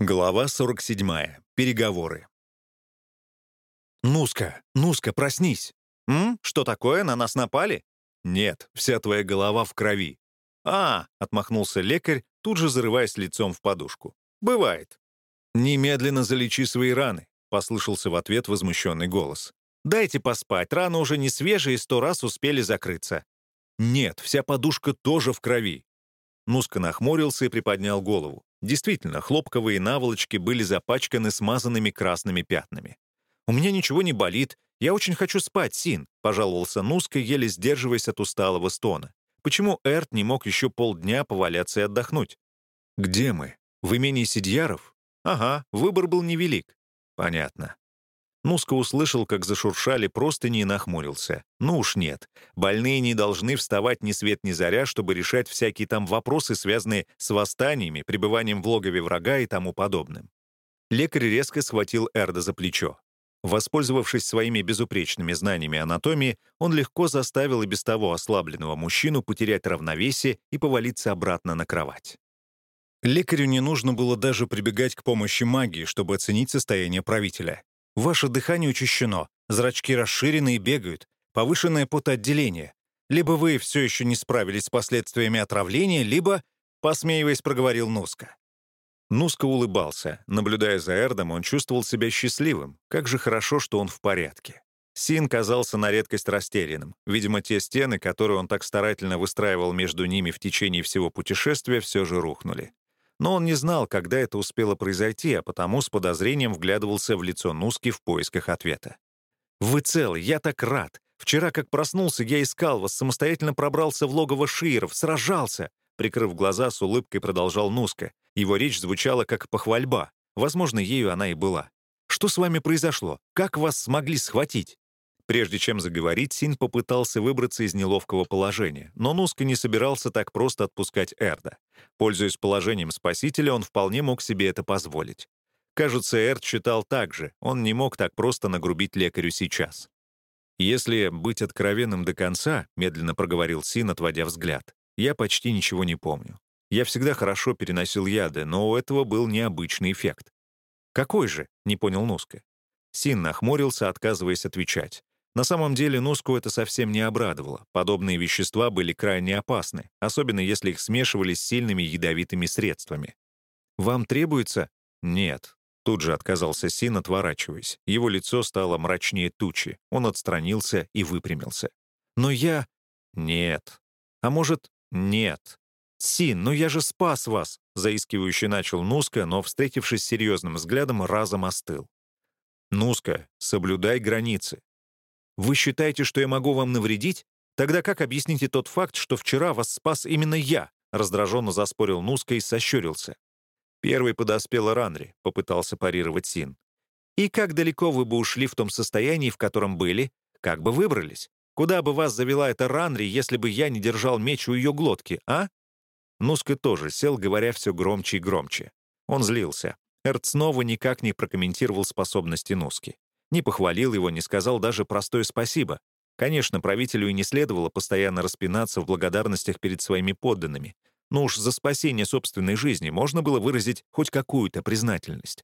Глава 47. Переговоры. «Нуска! Нуска, проснись!» «М? Что такое? На нас напали?» «Нет, вся твоя голова в крови». «А!» — отмахнулся лекарь, тут же зарываясь лицом в подушку. «Бывает». «Немедленно залечи свои раны», — послышался в ответ возмущенный голос. «Дайте поспать, раны уже не свежие и сто раз успели закрыться». «Нет, вся подушка тоже в крови». Нуска нахмурился и приподнял голову. Действительно, хлопковые наволочки были запачканы смазанными красными пятнами. «У меня ничего не болит. Я очень хочу спать, Син», — пожаловался Нуска, еле сдерживаясь от усталого стона. «Почему Эрт не мог еще полдня поваляться и отдохнуть?» «Где мы? В имении Сидьяров?» «Ага, выбор был невелик». «Понятно. Нуска услышал, как зашуршали простыни и нахмурился. Ну уж нет. Больные не должны вставать ни свет ни заря, чтобы решать всякие там вопросы, связанные с восстаниями, пребыванием в логове врага и тому подобным. Лекарь резко схватил Эрда за плечо. Воспользовавшись своими безупречными знаниями анатомии, он легко заставил и без того ослабленного мужчину потерять равновесие и повалиться обратно на кровать. Лекарю не нужно было даже прибегать к помощи магии, чтобы оценить состояние правителя. Ваше дыхание учащено, зрачки расширены и бегают, повышенное потоотделение. Либо вы все еще не справились с последствиями отравления, либо, посмеиваясь, проговорил Нуска. Нуска улыбался. Наблюдая за Эрдом, он чувствовал себя счастливым. Как же хорошо, что он в порядке. Син казался на редкость растерянным. Видимо, те стены, которые он так старательно выстраивал между ними в течение всего путешествия, все же рухнули. Но он не знал, когда это успело произойти, а потому с подозрением вглядывался в лицо Нуски в поисках ответа. «Вы целы, я так рад. Вчера, как проснулся, я искал вас, самостоятельно пробрался в логово Шиеров, сражался!» Прикрыв глаза, с улыбкой продолжал Нуска. Его речь звучала как похвальба. Возможно, ею она и была. «Что с вами произошло? Как вас смогли схватить?» Прежде чем заговорить, Син попытался выбраться из неловкого положения, но Нуска не собирался так просто отпускать Эрда. Пользуясь положением спасителя, он вполне мог себе это позволить. Кажется, Эрд считал так же, он не мог так просто нагрубить лекарю сейчас. «Если быть откровенным до конца», — медленно проговорил Син, отводя взгляд, «я почти ничего не помню. Я всегда хорошо переносил яды, но у этого был необычный эффект». «Какой же?» — не понял Нуска. Син нахмурился, отказываясь отвечать. На самом деле Нуску это совсем не обрадовало. Подобные вещества были крайне опасны, особенно если их смешивали с сильными ядовитыми средствами. «Вам требуется?» «Нет». Тут же отказался Син, отворачиваясь. Его лицо стало мрачнее тучи. Он отстранился и выпрямился. «Но я...» «Нет». «А может, нет?» «Син, но я же спас вас!» Заискивающе начал Нуска, но, встретившись с серьезным взглядом, разом остыл. «Нуска, соблюдай границы. Вы считаете, что я могу вам навредить? Тогда как объясните тот факт, что вчера вас спас именно я?» Раздраженно заспорил Нуска и сощурился. Первый подоспела Ранри, попытался парировать Син. «И как далеко вы бы ушли в том состоянии, в котором были? Как бы выбрались? Куда бы вас завела эта Ранри, если бы я не держал меч у ее глотки, а?» Нуска тоже сел, говоря все громче и громче. Он злился. Эрт снова никак не прокомментировал способности Нуски. Не похвалил его, не сказал даже простое спасибо. Конечно, правителю и не следовало постоянно распинаться в благодарностях перед своими подданными, но уж за спасение собственной жизни можно было выразить хоть какую-то признательность.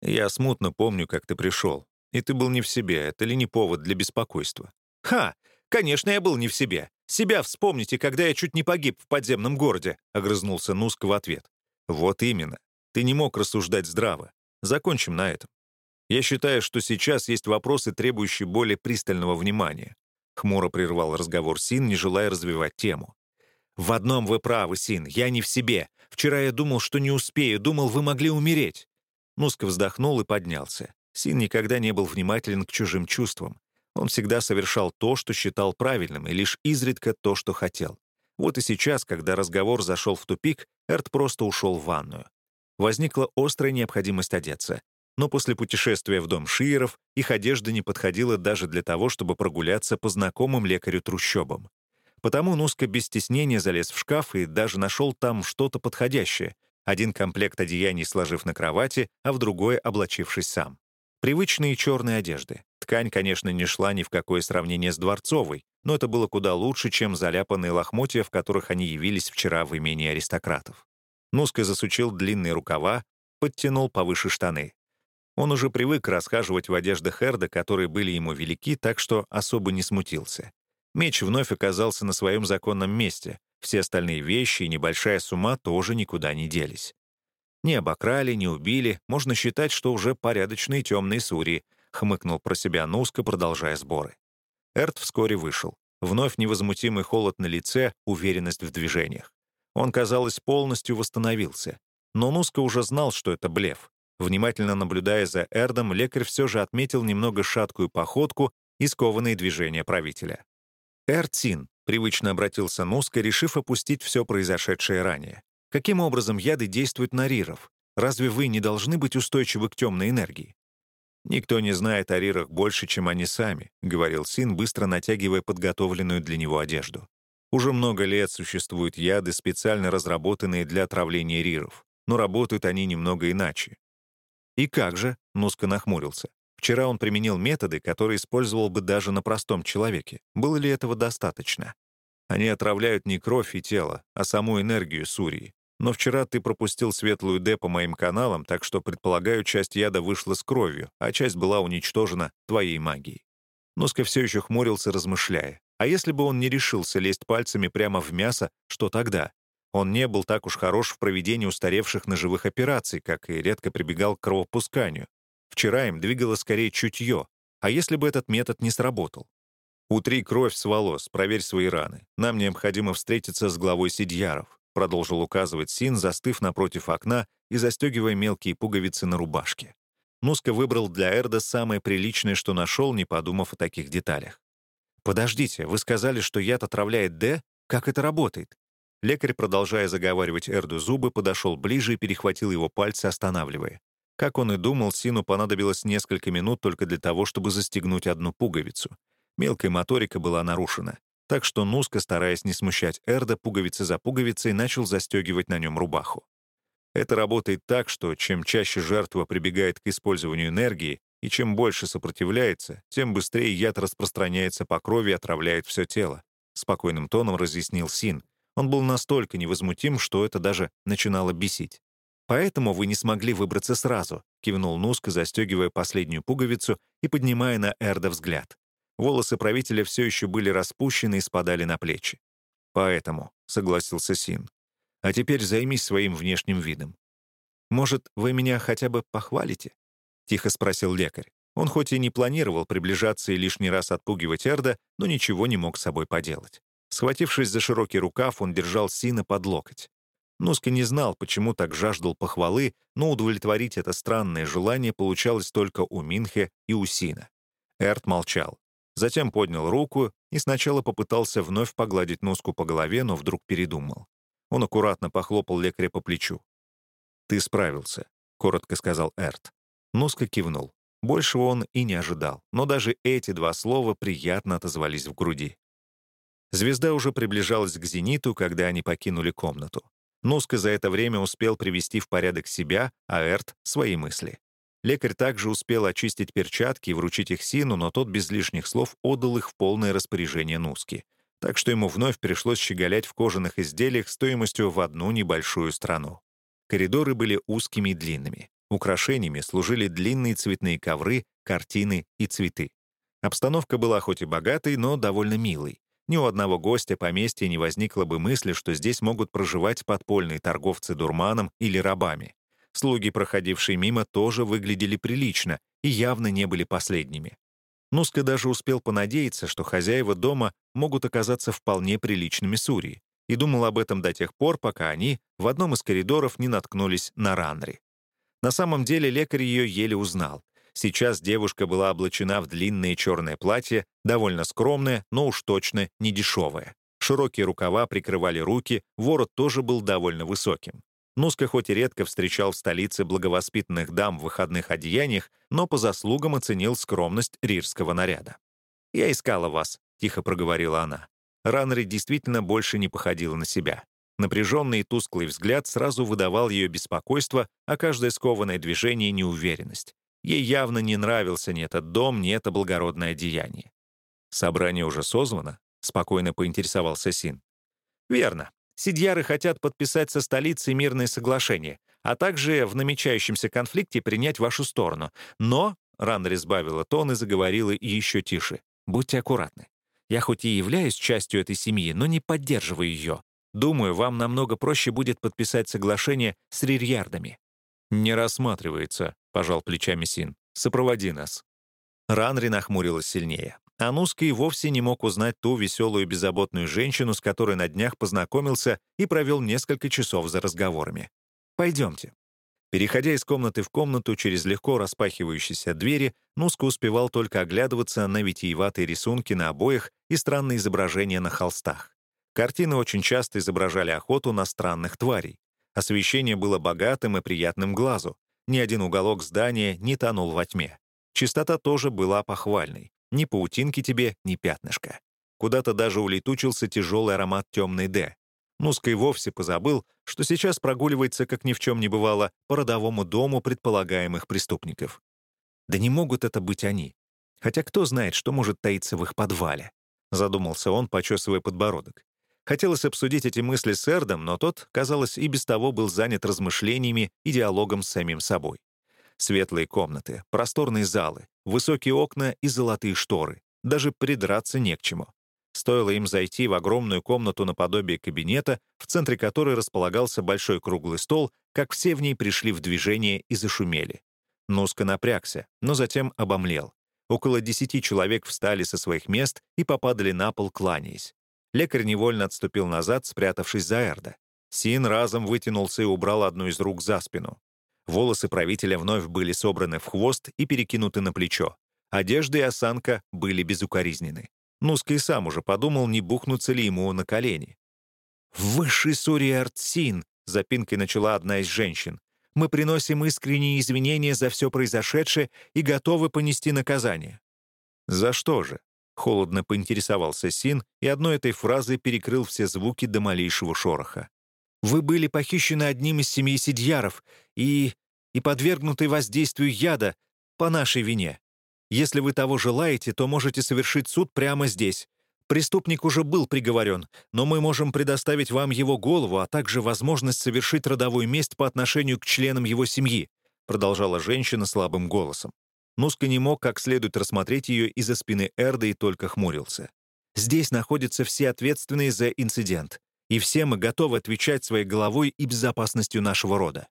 «Я смутно помню, как ты пришел. И ты был не в себе. Это ли не повод для беспокойства?» «Ха! Конечно, я был не в себе. Себя вспомните, когда я чуть не погиб в подземном городе», — огрызнулся Нуск в ответ. «Вот именно. Ты не мог рассуждать здраво. Закончим на этом. Я считаю, что сейчас есть вопросы, требующие более пристального внимания. Хмуро прервал разговор Син, не желая развивать тему. «В одном вы правы, Син, я не в себе. Вчера я думал, что не успею, думал, вы могли умереть». Нуска вздохнул и поднялся. Син никогда не был внимателен к чужим чувствам. Он всегда совершал то, что считал правильным, и лишь изредка то, что хотел. Вот и сейчас, когда разговор зашел в тупик, Эрт просто ушел в ванную. Возникла острая необходимость одеться но после путешествия в дом Шиеров их одежда не подходила даже для того, чтобы прогуляться по знакомым лекарю трущобам. Потому Нуска без стеснения залез в шкаф и даже нашел там что-то подходящее, один комплект одеяний сложив на кровати, а в другой облачившись сам. Привычные черные одежды. Ткань, конечно, не шла ни в какое сравнение с дворцовой, но это было куда лучше, чем заляпанные лохмотья, в которых они явились вчера в имении аристократов. Нуска засучил длинные рукава, подтянул повыше штаны. Он уже привык расхаживать в одеждах Эрда, которые были ему велики, так что особо не смутился. Меч вновь оказался на своем законном месте. Все остальные вещи и небольшая сумма тоже никуда не делись. Не обокрали, не убили, можно считать, что уже порядочные темные сури, хмыкнул про себя Нуска, продолжая сборы. Эрт вскоре вышел. Вновь невозмутимый холод на лице, уверенность в движениях. Он, казалось, полностью восстановился. Но Нуска уже знал, что это блеф. Внимательно наблюдая за Эрдом, лекарь все же отметил немного шаткую походку и скованные движения правителя. «Эртин», — привычно обратился Нуска, решив опустить все произошедшее ранее. «Каким образом яды действуют на риров? Разве вы не должны быть устойчивы к темной энергии?» «Никто не знает о рирах больше, чем они сами», — говорил Син, быстро натягивая подготовленную для него одежду. «Уже много лет существуют яды, специально разработанные для отравления риров, но работают они немного иначе. «И как же?» — Нуска нахмурился. Вчера он применил методы, которые использовал бы даже на простом человеке. Было ли этого достаточно? Они отравляют не кровь и тело, а саму энергию Сурии. Но вчера ты пропустил светлую Д по моим каналам, так что, предполагаю, часть яда вышла с кровью, а часть была уничтожена твоей магией. Нуска все еще хмурился, размышляя. А если бы он не решился лезть пальцами прямо в мясо, что тогда? Он не был так уж хорош в проведении устаревших ножевых операций, как и редко прибегал к кровопусканию. Вчера им двигало скорее чутье. А если бы этот метод не сработал? «Утри кровь с волос, проверь свои раны. Нам необходимо встретиться с главой Сидьяров», продолжил указывать Син, застыв напротив окна и застегивая мелкие пуговицы на рубашке. Нуска выбрал для Эрда самое приличное, что нашел, не подумав о таких деталях. «Подождите, вы сказали, что яд отравляет Д? Как это работает? Лекарь, продолжая заговаривать Эрду зубы, подошел ближе и перехватил его пальцы, останавливая. Как он и думал, Сину понадобилось несколько минут только для того, чтобы застегнуть одну пуговицу. Мелкая моторика была нарушена. Так что Нуска, стараясь не смущать Эрда, пуговицы за пуговицей начал застегивать на нем рубаху. Это работает так, что чем чаще жертва прибегает к использованию энергии, и чем больше сопротивляется, тем быстрее яд распространяется по крови и отравляет все тело. Спокойным тоном разъяснил Син, он был настолько невозмутим, что это даже начинало бесить. «Поэтому вы не смогли выбраться сразу», — кивнул Нуск, застегивая последнюю пуговицу и поднимая на Эрда взгляд. Волосы правителя все еще были распущены и спадали на плечи. «Поэтому», — согласился Син. «А теперь займись своим внешним видом». «Может, вы меня хотя бы похвалите?» — тихо спросил лекарь. Он хоть и не планировал приближаться и лишний раз отпугивать Эрда, но ничего не мог с собой поделать. Схватившись за широкий рукав, он держал Сина под локоть. Нуска не знал, почему так жаждал похвалы, но удовлетворить это странное желание получалось только у Минхе и у Сина. Эрт молчал. Затем поднял руку и сначала попытался вновь погладить Нуску по голове, но вдруг передумал. Он аккуратно похлопал лекаря по плечу. «Ты справился», — коротко сказал Эрт. Нуска кивнул. Большего он и не ожидал, но даже эти два слова приятно отозвались в груди. Звезда уже приближалась к зениту, когда они покинули комнату. Нуска за это время успел привести в порядок себя, а Эрт — свои мысли. Лекарь также успел очистить перчатки и вручить их Сину, но тот без лишних слов отдал их в полное распоряжение Нуски. Так что ему вновь пришлось щеголять в кожаных изделиях стоимостью в одну небольшую страну. Коридоры были узкими и длинными. Украшениями служили длинные цветные ковры, картины и цветы. Обстановка была хоть и богатой, но довольно милой. Ни у одного гостя поместья не возникло бы мысли, что здесь могут проживать подпольные торговцы дурманом или рабами. Слуги, проходившие мимо, тоже выглядели прилично и явно не были последними. Нуска даже успел понадеяться, что хозяева дома могут оказаться вполне приличными Сурии, и думал об этом до тех пор, пока они в одном из коридоров не наткнулись на Ранри. На самом деле лекарь ее еле узнал. Сейчас девушка была облачена в длинное черное платье, довольно скромное, но уж точно не дешевое. Широкие рукава прикрывали руки, ворот тоже был довольно высоким. Нуска хоть и редко встречал в столице благовоспитанных дам в выходных одеяниях, но по заслугам оценил скромность рирского наряда. «Я искала вас», — тихо проговорила она. Ранри действительно больше не походила на себя. Напряженный и тусклый взгляд сразу выдавал ее беспокойство, а каждое скованное движение — неуверенность. Ей явно не нравился ни этот дом, ни это благородное деяние. «Собрание уже созвано?» — спокойно поинтересовался Син. «Верно. Сидьяры хотят подписать со столицей мирное соглашение, а также в намечающемся конфликте принять вашу сторону. Но, — Ранри сбавила тон и заговорила еще тише, — будьте аккуратны. Я хоть и являюсь частью этой семьи, но не поддерживаю ее. Думаю, вам намного проще будет подписать соглашение с рирьярдами». «Не рассматривается», — пожал плечами Син. «Сопроводи нас». Ранри нахмурилась сильнее. Ануска и вовсе не мог узнать ту веселую и беззаботную женщину, с которой на днях познакомился и провел несколько часов за разговорами. «Пойдемте». Переходя из комнаты в комнату через легко распахивающиеся двери, Нуска успевал только оглядываться на витиеватые рисунки на обоях и странные изображения на холстах. Картины очень часто изображали охоту на странных тварей. Освещение было богатым и приятным глазу. Ни один уголок здания не тонул во тьме. Чистота тоже была похвальной. Ни паутинки тебе, ни пятнышка. Куда-то даже улетучился тяжелый аромат темной «Д». Нуска и вовсе позабыл, что сейчас прогуливается, как ни в чем не бывало, по родовому дому предполагаемых преступников. Да не могут это быть они. Хотя кто знает, что может таиться в их подвале. Задумался он, почесывая подбородок. Хотелось обсудить эти мысли с Эрдом, но тот, казалось, и без того был занят размышлениями и диалогом с самим собой. Светлые комнаты, просторные залы, высокие окна и золотые шторы. Даже придраться не к чему. Стоило им зайти в огромную комнату наподобие кабинета, в центре которой располагался большой круглый стол, как все в ней пришли в движение и зашумели. Нуска напрягся, но затем обомлел. Около десяти человек встали со своих мест и попадали на пол, кланяясь. Лекарь невольно отступил назад, спрятавшись за Эрда. Син разом вытянулся и убрал одну из рук за спину. Волосы правителя вновь были собраны в хвост и перекинуты на плечо. Одежда и осанка были безукоризнены. Нуска сам уже подумал, не бухнуться ли ему на колени. «Высший Суриард Син!» — запинкой начала одна из женщин. «Мы приносим искренние извинения за все произошедшее и готовы понести наказание». «За что же?» — холодно поинтересовался Син, и одной этой фразой перекрыл все звуки до малейшего шороха. «Вы были похищены одним из семьи Сидьяров и... и подвергнуты воздействию яда по нашей вине. Если вы того желаете, то можете совершить суд прямо здесь. Преступник уже был приговорен, но мы можем предоставить вам его голову, а также возможность совершить родовую месть по отношению к членам его семьи», продолжала женщина слабым голосом. Нуска не мог как следует рассмотреть ее из-за спины Эрда и только хмурился. «Здесь находятся все ответственные за инцидент, и все мы готовы отвечать своей головой и безопасностью нашего рода».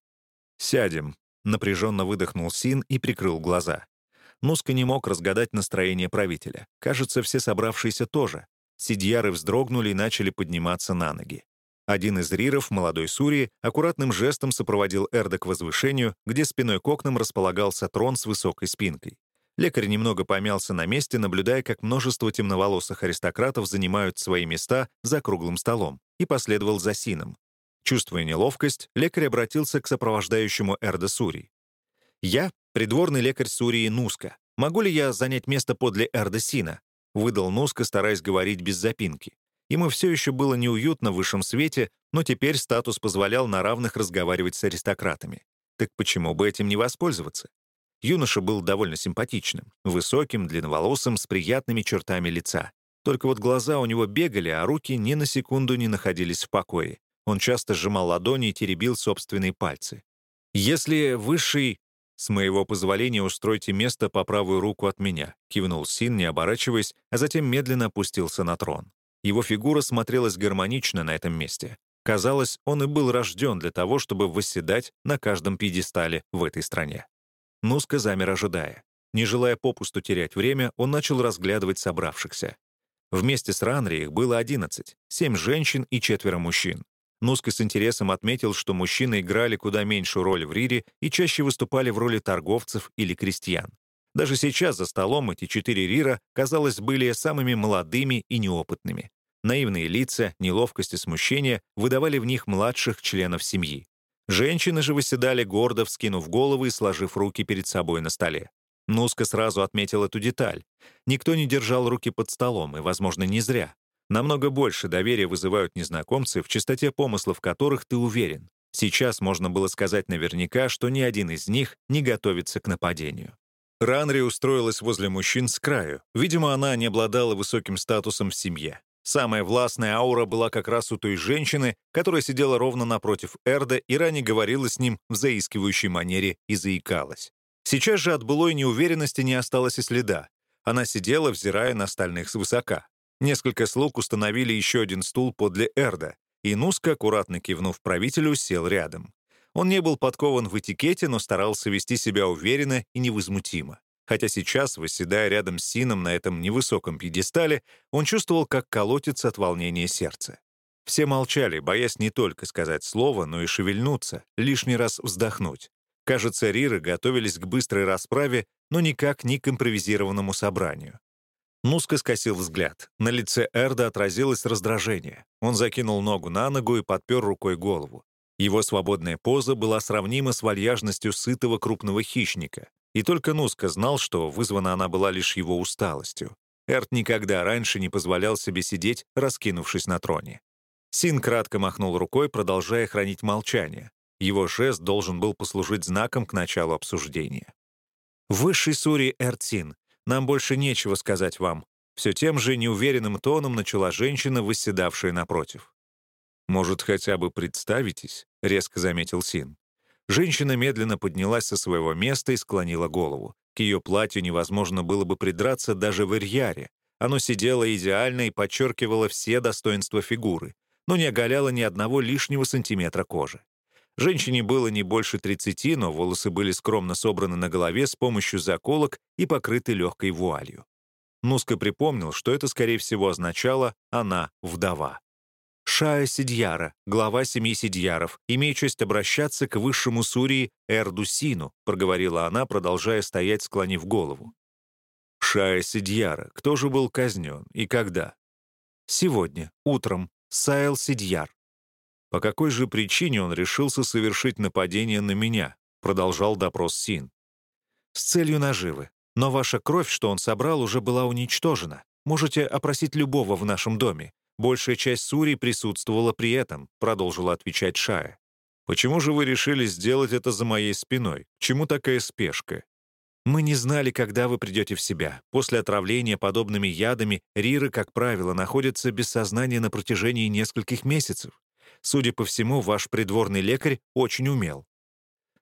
«Сядем», — напряженно выдохнул Син и прикрыл глаза. Нуска не мог разгадать настроение правителя. Кажется, все собравшиеся тоже. Сидьяры вздрогнули и начали подниматься на ноги. Один из риров, молодой Сурии, аккуратным жестом сопроводил Эрда к возвышению, где спиной к окнам располагался трон с высокой спинкой. Лекарь немного помялся на месте, наблюдая, как множество темноволосых аристократов занимают свои места за круглым столом, и последовал за Сином. Чувствуя неловкость, лекарь обратился к сопровождающему Эрда Сури. «Я придворный лекарь Сурии Нуска. Могу ли я занять место подле Эрда Сина?» Выдал Нуска, стараясь говорить без запинки. Ему все еще было неуютно в высшем свете, но теперь статус позволял на равных разговаривать с аристократами. Так почему бы этим не воспользоваться? Юноша был довольно симпатичным, высоким, длинноволосым, с приятными чертами лица. Только вот глаза у него бегали, а руки ни на секунду не находились в покое. Он часто сжимал ладони и теребил собственные пальцы. Если высший «С моего позволения устройте место по правую руку от меня», — кивнул Син, не оборачиваясь, а затем медленно опустился на трон. Его фигура смотрелась гармонично на этом месте. Казалось, он и был рожден для того, чтобы восседать на каждом пьедестале в этой стране. Нуска замер, ожидая. Не желая попусту терять время, он начал разглядывать собравшихся. Вместе с Ранри их было 11, семь женщин и четверо мужчин. Нуска с интересом отметил, что мужчины играли куда меньшую роль в Рире и чаще выступали в роли торговцев или крестьян. Даже сейчас за столом эти четыре Рира, казалось, были самыми молодыми и неопытными. Наивные лица, неловкость и смущение выдавали в них младших членов семьи. Женщины же выседали гордо, вскинув головы и сложив руки перед собой на столе. Нуска сразу отметил эту деталь. Никто не держал руки под столом, и, возможно, не зря. Намного больше доверия вызывают незнакомцы, в чистоте помыслов которых ты уверен. Сейчас можно было сказать наверняка, что ни один из них не готовится к нападению. Ранри устроилась возле мужчин с краю. Видимо, она не обладала высоким статусом в семье. Самая властная аура была как раз у той женщины, которая сидела ровно напротив Эрда и ранее говорила с ним в заискивающей манере и заикалась. Сейчас же от былой неуверенности не осталось и следа. Она сидела, взирая на остальных свысока. Несколько слуг установили еще один стул подле Эрда, и Нуска, аккуратно кивнув правителю, сел рядом. Он не был подкован в этикете, но старался вести себя уверенно и невозмутимо. Хотя сейчас, восседая рядом с Сином на этом невысоком пьедестале, он чувствовал, как колотится от волнения сердце. Все молчали, боясь не только сказать слово, но и шевельнуться, лишний раз вздохнуть. Кажется, Риры готовились к быстрой расправе, но никак не к импровизированному собранию. Нуска скосил взгляд. На лице Эрда отразилось раздражение. Он закинул ногу на ногу и подпер рукой голову. Его свободная поза была сравнима с вальяжностью сытого крупного хищника. И только Нуска знал, что вызвана она была лишь его усталостью. Эрт никогда раньше не позволял себе сидеть, раскинувшись на троне. Син кратко махнул рукой, продолжая хранить молчание. Его жест должен был послужить знаком к началу обсуждения. «Высший Сури Эртсин, нам больше нечего сказать вам», все тем же неуверенным тоном начала женщина, восседавшая напротив. «Может, хотя бы представитесь?» — резко заметил Син. Женщина медленно поднялась со своего места и склонила голову. К ее платью невозможно было бы придраться даже в Ирьяре. Оно сидело идеально и подчеркивало все достоинства фигуры, но не оголяло ни одного лишнего сантиметра кожи. Женщине было не больше 30, но волосы были скромно собраны на голове с помощью заколок и покрыты легкой вуалью. Нуска припомнил, что это, скорее всего, означало «она вдова». Шая Сидьяра, глава семьи Сидьяров, имею честь обращаться к высшему Сурии Эрдусину, проговорила она, продолжая стоять, склонив голову. Шая Сидьяра, кто же был казнен и когда? Сегодня, утром, Сайл Сидьяр. По какой же причине он решился совершить нападение на меня? Продолжал допрос Син. С целью наживы. Но ваша кровь, что он собрал, уже была уничтожена. Можете опросить любого в нашем доме. Большая часть Сури присутствовала при этом, продолжила отвечать Шая. «Почему же вы решили сделать это за моей спиной? чему такая спешка?» «Мы не знали, когда вы придете в себя. После отравления подобными ядами Риры, как правило, находятся без сознания на протяжении нескольких месяцев. Судя по всему, ваш придворный лекарь очень умел.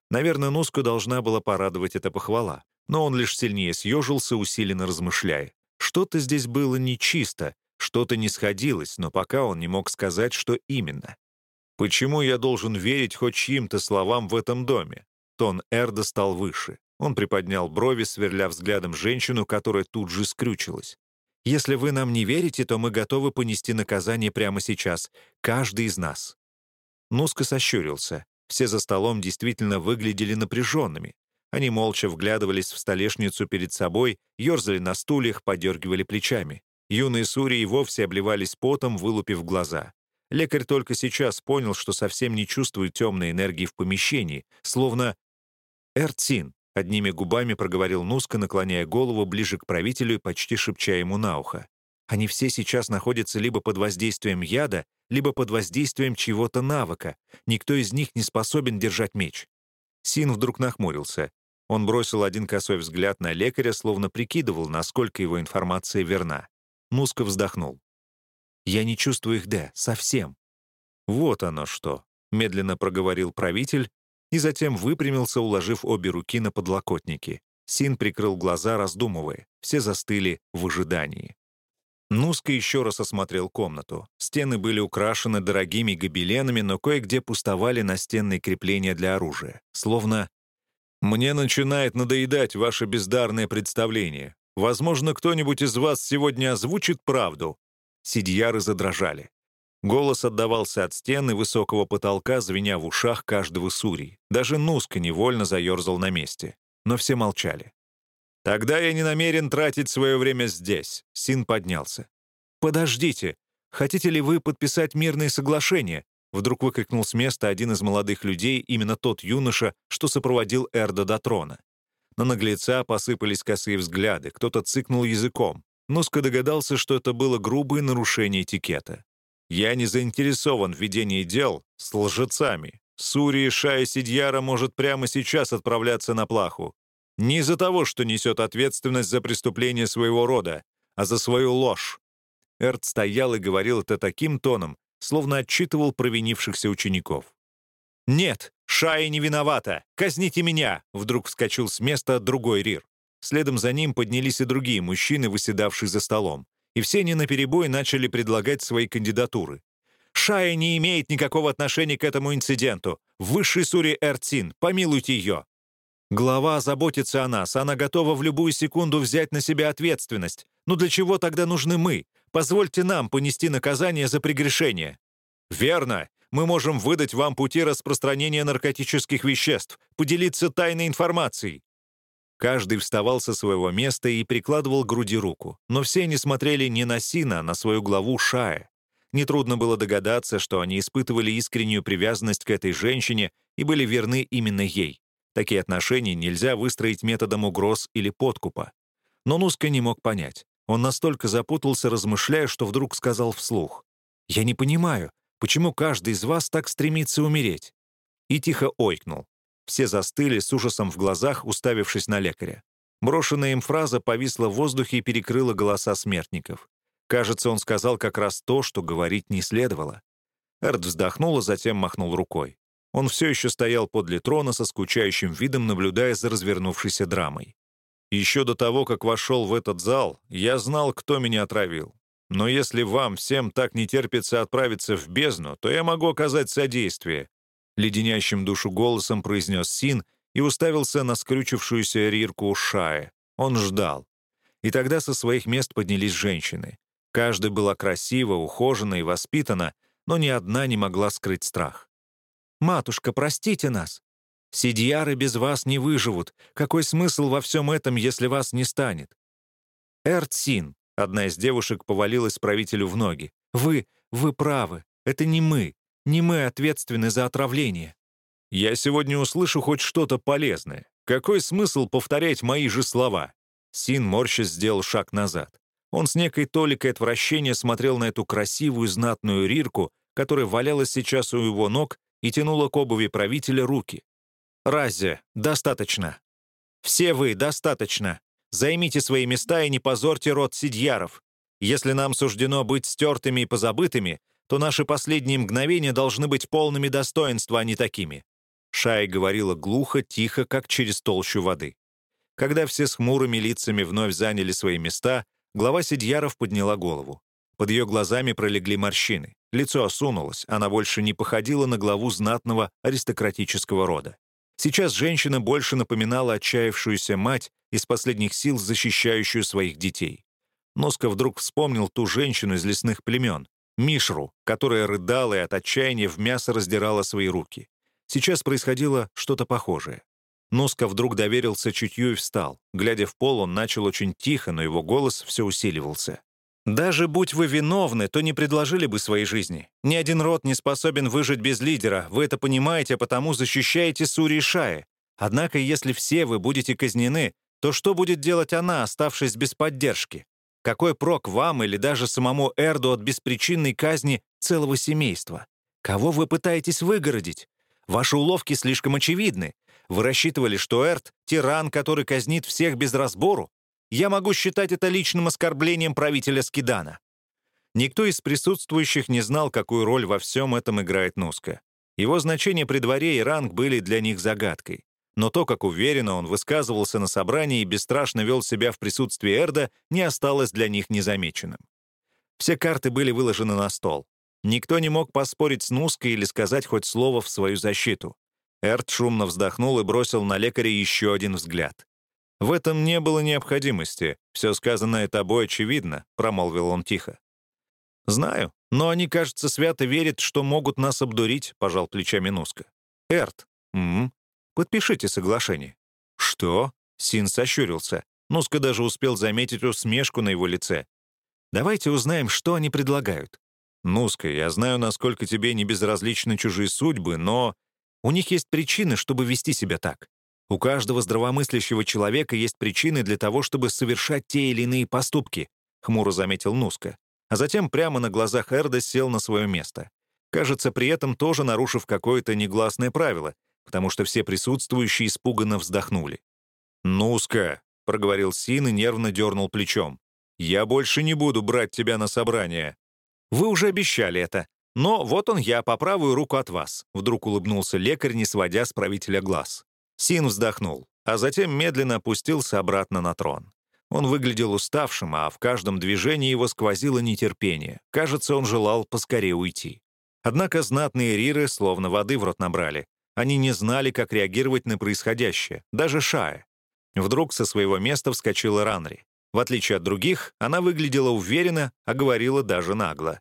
Наверное, Нуску должна была порадовать эта похвала, но он лишь сильнее съежился, усиленно размышляя. Что-то здесь было нечисто, что-то не сходилось, но пока он не мог сказать, что именно. «Почему я должен верить хоть чьим-то словам в этом доме?» Тон Эрда стал выше. Он приподнял брови, сверля взглядом женщину, которая тут же скрючилась. Если вы нам не верите, то мы готовы понести наказание прямо сейчас, каждый из нас». Нуска сощурился. Все за столом действительно выглядели напряженными. Они молча вглядывались в столешницу перед собой, ерзали на стульях, подергивали плечами. Юные сури и вовсе обливались потом, вылупив глаза. Лекарь только сейчас понял, что совсем не чувствует темной энергии в помещении, словно «Эртсин», Одними губами проговорил Нуска, наклоняя голову ближе к правителю и почти шепча ему на ухо. Они все сейчас находятся либо под воздействием яда, либо под воздействием чего-то навыка. Никто из них не способен держать меч. Син вдруг нахмурился. Он бросил один косой взгляд на лекаря, словно прикидывал, насколько его информация верна. Нуска вздохнул. «Я не чувствую их, Д, совсем». «Вот оно что», — медленно проговорил правитель, и затем выпрямился, уложив обе руки на подлокотники. Син прикрыл глаза, раздумывая. Все застыли в ожидании. Нуска еще раз осмотрел комнату. Стены были украшены дорогими гобеленами, но кое-где пустовали настенные крепления для оружия. Словно «Мне начинает надоедать ваше бездарное представление. Возможно, кто-нибудь из вас сегодня озвучит правду». Сидьяры задрожали. Голос отдавался от стены высокого потолка, звеня в ушах каждого сурий. Даже Нуска невольно заерзал на месте. Но все молчали. «Тогда я не намерен тратить свое время здесь», — Син поднялся. «Подождите, хотите ли вы подписать мирные соглашения?» Вдруг выкрикнул с места один из молодых людей, именно тот юноша, что сопроводил Эрда до трона. На наглеца посыпались косые взгляды, кто-то цыкнул языком. Нуска догадался, что это было грубое нарушение этикета. Я не заинтересован в ведении дел с лжецами. Сури Шая Сидьяра может прямо сейчас отправляться на плаху. Не из-за того, что несет ответственность за преступление своего рода, а за свою ложь. Эрт стоял и говорил это таким тоном, словно отчитывал провинившихся учеников. «Нет, Шая не виновата! Казните меня!» Вдруг вскочил с места другой Рир. Следом за ним поднялись и другие мужчины, выседавшие за столом. И все они наперебой начали предлагать свои кандидатуры. «Шая не имеет никакого отношения к этому инциденту. В высшей суре Эрцин, помилуйте ее!» Глава заботится о нас, она готова в любую секунду взять на себя ответственность. Но для чего тогда нужны мы? Позвольте нам понести наказание за прегрешение». «Верно. Мы можем выдать вам пути распространения наркотических веществ, поделиться тайной информацией». Каждый вставал со своего места и прикладывал к груди руку, но все они смотрели не на Сина, а на свою главу Шая. Нетрудно было догадаться, что они испытывали искреннюю привязанность к этой женщине и были верны именно ей. Такие отношения нельзя выстроить методом угроз или подкупа. Но Нуска не мог понять. Он настолько запутался, размышляя, что вдруг сказал вслух. «Я не понимаю, почему каждый из вас так стремится умереть?» И тихо ойкнул. Все застыли с ужасом в глазах, уставившись на лекаря. Брошенная им фраза повисла в воздухе и перекрыла голоса смертников. Кажется, он сказал как раз то, что говорить не следовало. Эрд вздохнул, а затем махнул рукой. Он все еще стоял подле трона со скучающим видом, наблюдая за развернувшейся драмой. Еще до того, как вошел в этот зал, я знал, кто меня отравил. Но если вам всем так не терпится отправиться в бездну, то я могу оказать содействие», — леденящим душу голосом произнес Син и уставился на скрючившуюся Рирку Шая. Он ждал. И тогда со своих мест поднялись женщины. Каждая была красива, ухожена и воспитана, но ни одна не могла скрыть страх. «Матушка, простите нас. Сидьяры без вас не выживут. Какой смысл во всем этом, если вас не станет?» «Эртсин», — одна из девушек повалилась правителю в ноги. «Вы, вы правы. Это не мы. Не мы ответственны за отравление». «Я сегодня услышу хоть что-то полезное. Какой смысл повторять мои же слова?» Син морща сделал шаг назад. Он с некой толикой отвращения смотрел на эту красивую знатную рирку, которая валялась сейчас у его ног и тянула к обуви правителя руки. Разе, достаточно. Все вы, достаточно. Займите свои места и не позорьте род Сидьяров. Если нам суждено быть стертыми и позабытыми, то наши последние мгновения должны быть полными достоинства, а не такими». Шай говорила глухо, тихо, как через толщу воды. Когда все с хмурыми лицами вновь заняли свои места, глава Сидьяров подняла голову. Под ее глазами пролегли морщины. Лицо осунулось, она больше не походила на главу знатного аристократического рода. Сейчас женщина больше напоминала отчаявшуюся мать из последних сил, защищающую своих детей. Носко вдруг вспомнил ту женщину из лесных племен, Мишру, которая рыдала и от отчаяния в мясо раздирала свои руки. Сейчас происходило что-то похожее. Носко вдруг доверился чутью и встал. Глядя в пол, он начал очень тихо, но его голос все усиливался. Даже будь вы виновны, то не предложили бы своей жизни. Ни один род не способен выжить без лидера, вы это понимаете, потому защищаете Сури и Шаи. Однако, если все вы будете казнены, то что будет делать она, оставшись без поддержки? Какой прок вам или даже самому Эрду от беспричинной казни целого семейства? Кого вы пытаетесь выгородить? Ваши уловки слишком очевидны. Вы рассчитывали, что Эрд — тиран, который казнит всех без разбору? Я могу считать это личным оскорблением правителя Скидана. Никто из присутствующих не знал, какую роль во всем этом играет Нуска. Его значение при дворе и ранг были для них загадкой. Но то, как уверенно он высказывался на собрании и бесстрашно вел себя в присутствии Эрда, не осталось для них незамеченным. Все карты были выложены на стол. Никто не мог поспорить с Нуской или сказать хоть слово в свою защиту. Эрд шумно вздохнул и бросил на лекаря еще один взгляд. «В этом не было необходимости. Все сказанное тобой очевидно», — промолвил он тихо. «Знаю, но они, кажется, свято верят, что могут нас обдурить», — пожал плечами Нуска. «Эрт, м, -м подпишите соглашение». «Что?» — Син сощурился. Нуска даже успел заметить усмешку на его лице. «Давайте узнаем, что они предлагают». «Нуска, я знаю, насколько тебе не безразличны чужие судьбы, но у них есть причины, чтобы вести себя так. У каждого здравомыслящего человека есть причины для того, чтобы совершать те или иные поступки», — хмуро заметил Нуска. А затем прямо на глазах Эрда сел на свое место. Кажется, при этом тоже нарушив какое-то негласное правило, потому что все присутствующие испуганно вздохнули. «Нуска», — проговорил Син и нервно дернул плечом. «Я больше не буду брать тебя на собрание». «Вы уже обещали это. Но вот он я, по правую руку от вас», — вдруг улыбнулся лекарь, не сводя с правителя глаз. Син вздохнул, а затем медленно опустился обратно на трон. Он выглядел уставшим, а в каждом движении его сквозило нетерпение. Кажется, он желал поскорее уйти. Однако знатные риры словно воды в рот набрали. Они не знали, как реагировать на происходящее, даже Шая. Вдруг со своего места вскочила Ранри. В отличие от других, она выглядела уверенно, а говорила даже нагло.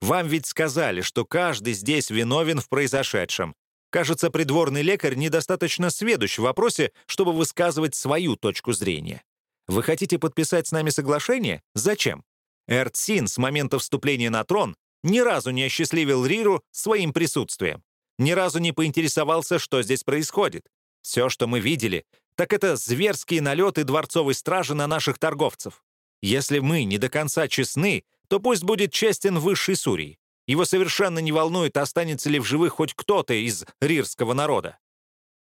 «Вам ведь сказали, что каждый здесь виновен в произошедшем. Кажется, придворный лекарь недостаточно сведущ в вопросе, чтобы высказывать свою точку зрения. Вы хотите подписать с нами соглашение? Зачем? Эртсин с момента вступления на трон ни разу не осчастливил Риру своим присутствием. Ни разу не поинтересовался, что здесь происходит. Все, что мы видели, так это зверские налеты дворцовой стражи на наших торговцев. Если мы не до конца честны, то пусть будет честен высший Сурий. Его совершенно не волнует, останется ли в живых хоть кто-то из рирского народа.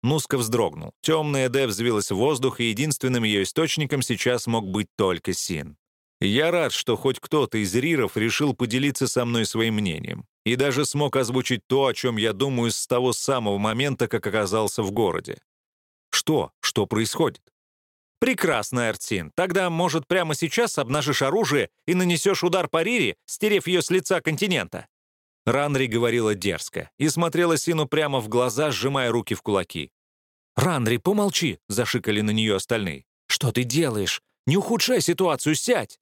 Нуска вздрогнул. Темная Д взвилась в воздух, и единственным ее источником сейчас мог быть только Син. Я рад, что хоть кто-то из Риров решил поделиться со мной своим мнением. И даже смог озвучить то, о чем я думаю с того самого момента, как оказался в городе. Что? Что происходит? Прекрасно, Эртсин. Тогда, может, прямо сейчас обнажишь оружие и нанесешь удар по Рире, стерев ее с лица континента? Ранри говорила дерзко и смотрела Сину прямо в глаза, сжимая руки в кулаки. «Ранри, помолчи!» — зашикали на нее остальные. «Что ты делаешь? Не ухудшай ситуацию, сядь!»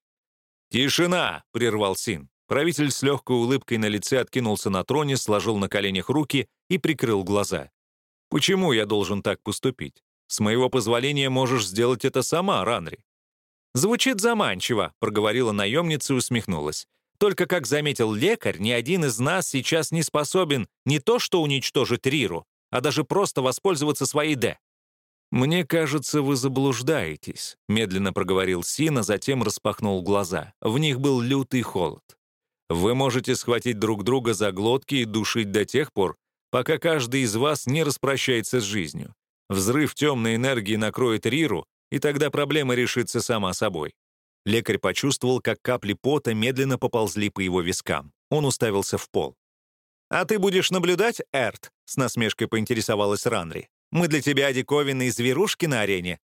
«Тишина!» — прервал Син. Правитель с легкой улыбкой на лице откинулся на троне, сложил на коленях руки и прикрыл глаза. «Почему я должен так поступить? С моего позволения можешь сделать это сама, Ранри». «Звучит заманчиво», — проговорила наемница и усмехнулась. «Только, как заметил лекарь, ни один из нас сейчас не способен не то что уничтожить Риру, а даже просто воспользоваться своей «Д». «Мне кажется, вы заблуждаетесь», — медленно проговорил Син, а затем распахнул глаза. В них был лютый холод. «Вы можете схватить друг друга за глотки и душить до тех пор, пока каждый из вас не распрощается с жизнью. Взрыв темной энергии накроет Риру, и тогда проблема решится сама собой». Лекарь почувствовал, как капли пота медленно поползли по его вискам. Он уставился в пол. «А ты будешь наблюдать, Эрт?» — с насмешкой поинтересовалась Ранри. «Мы для тебя диковинные зверушки на арене».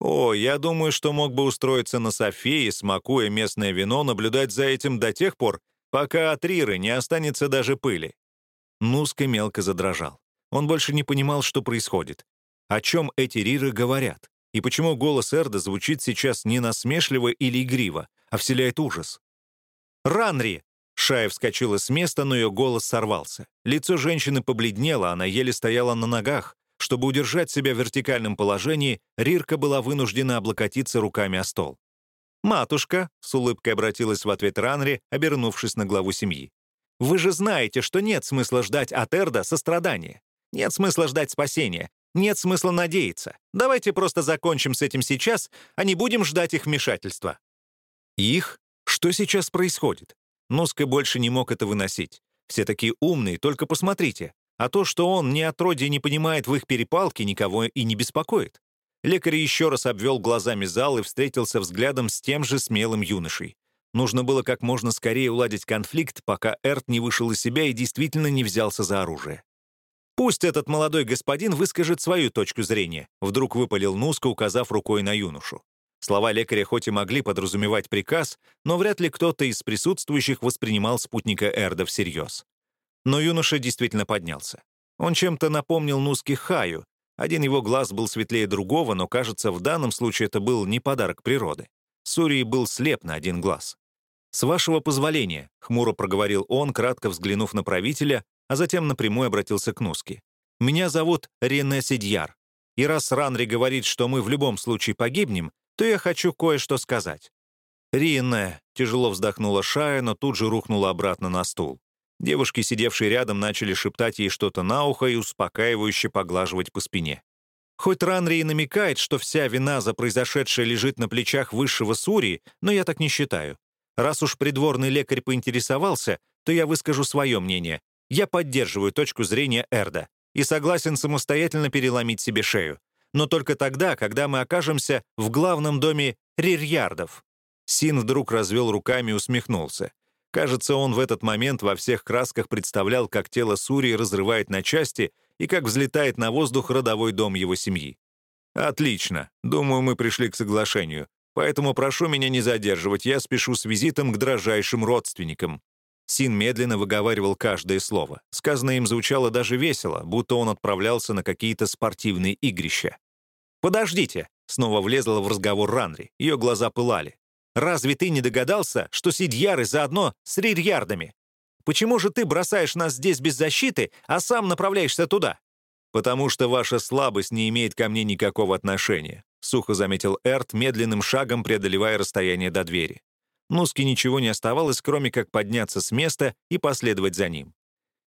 «О, я думаю, что мог бы устроиться на Софии, смакуя местное вино, наблюдать за этим до тех пор, пока от Риры не останется даже пыли». Нуска мелко задрожал. Он больше не понимал, что происходит. О чем эти Риры говорят? И почему голос Эрда звучит сейчас не насмешливо или игриво, а вселяет ужас? «Ранри!» Шая вскочила с места, но ее голос сорвался. Лицо женщины побледнело, она еле стояла на ногах. Чтобы удержать себя в вертикальном положении, Рирка была вынуждена облокотиться руками о стол. «Матушка», — с улыбкой обратилась в ответ Ранри, обернувшись на главу семьи, «вы же знаете, что нет смысла ждать от Эрда сострадания. Нет смысла ждать спасения. Нет смысла надеяться. Давайте просто закончим с этим сейчас, а не будем ждать их вмешательства». «Их? Что сейчас происходит? Носка больше не мог это выносить. Все такие умные, только посмотрите. А то, что он ни отродье не понимает в их перепалке, никого и не беспокоит. Лекарь еще раз обвел глазами зал и встретился взглядом с тем же смелым юношей. Нужно было как можно скорее уладить конфликт, пока Эрт не вышел из себя и действительно не взялся за оружие. «Пусть этот молодой господин выскажет свою точку зрения», вдруг выпалил Нуска, указав рукой на юношу. Слова лекаря хоть и могли подразумевать приказ, но вряд ли кто-то из присутствующих воспринимал спутника Эрда всерьез. Но юноша действительно поднялся. Он чем-то напомнил Нуски Хаю. Один его глаз был светлее другого, но, кажется, в данном случае это был не подарок природы. Сурий был слеп на один глаз. «С вашего позволения», — хмуро проговорил он, кратко взглянув на правителя, а затем напрямую обратился к Нуске. «Меня зовут Рене Сидьяр. И раз Ранри говорит, что мы в любом случае погибнем, то я хочу кое-что сказать». «Ринне», — тяжело вздохнула Шая, но тут же рухнула обратно на стул. Девушки, сидевшие рядом, начали шептать ей что-то на ухо и успокаивающе поглаживать по спине. Хоть Ранри и намекает, что вся вина за произошедшее лежит на плечах высшего Сурии, но я так не считаю. Раз уж придворный лекарь поинтересовался, то я выскажу свое мнение. Я поддерживаю точку зрения Эрда и согласен самостоятельно переломить себе шею но только тогда, когда мы окажемся в главном доме Рирьярдов. Син вдруг развел руками и усмехнулся. Кажется, он в этот момент во всех красках представлял, как тело Сурии разрывает на части и как взлетает на воздух родовой дом его семьи. «Отлично. Думаю, мы пришли к соглашению. Поэтому прошу меня не задерживать, я спешу с визитом к дрожайшим родственникам». Син медленно выговаривал каждое слово. Сказанное им звучало даже весело, будто он отправлялся на какие-то спортивные игрища. «Подождите!» — снова влезла в разговор Ранри. Ее глаза пылали. «Разве ты не догадался, что Сидьяры заодно с Рирьярдами? Почему же ты бросаешь нас здесь без защиты, а сам направляешься туда?» «Потому что ваша слабость не имеет ко мне никакого отношения», — сухо заметил Эрт, медленным шагом преодолевая расстояние до двери. Нуске ничего не оставалось, кроме как подняться с места и последовать за ним.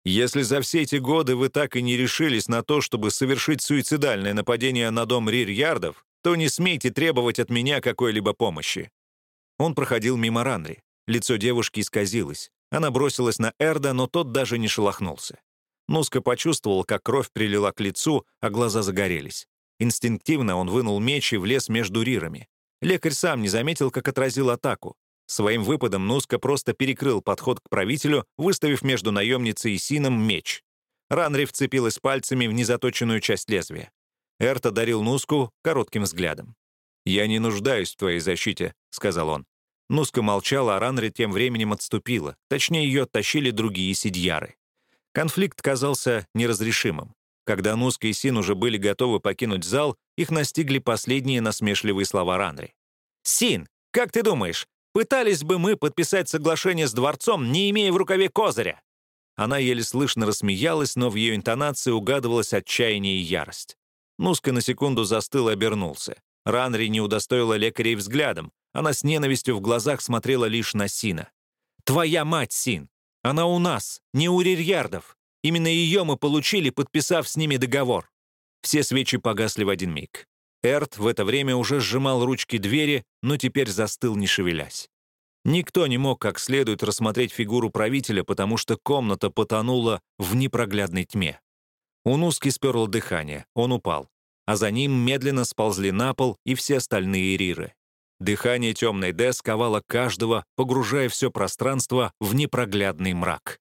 «Если за все эти годы вы так и не решились на то, чтобы совершить суицидальное нападение на дом Рир-Ярдов, то не смейте требовать от меня какой-либо помощи». Он проходил мимо Ранри. Лицо девушки исказилось. Она бросилась на Эрда, но тот даже не шелохнулся. Нуска почувствовал, как кровь прилила к лицу, а глаза загорелись. Инстинктивно он вынул меч и влез между рирами. Лекарь сам не заметил, как отразил атаку. Своим выпадом Нуска просто перекрыл подход к правителю, выставив между наемницей и Сином меч. Ранри вцепилась пальцами в незаточенную часть лезвия. Эрта дарил Нуску коротким взглядом. «Я не нуждаюсь в твоей защите», — сказал он. Нуска молчала, а Ранри тем временем отступила. Точнее, ее оттащили другие сидьяры. Конфликт казался неразрешимым. Когда Нуска и Син уже были готовы покинуть зал, их настигли последние насмешливые слова Ранри. «Син, как ты думаешь, пытались бы мы подписать соглашение с дворцом, не имея в рукаве козыря?» Она еле слышно рассмеялась, но в ее интонации угадывалось отчаяние и ярость. Нуска на секунду застыл и обернулся. Ранри не удостоила лекарей взглядом. Она с ненавистью в глазах смотрела лишь на Сина. «Твоя мать, Син! Она у нас, не у Рирьярдов. Именно ее мы получили, подписав с ними договор». Все свечи погасли в один миг. Эрт в это время уже сжимал ручки двери, но теперь застыл, не шевелясь. Никто не мог как следует рассмотреть фигуру правителя, потому что комната потонула в непроглядной тьме. У Нуски сперло дыхание, он упал, а за ним медленно сползли на пол и все остальные риры. Дыхание темной Д сковало каждого, погружая все пространство в непроглядный мрак.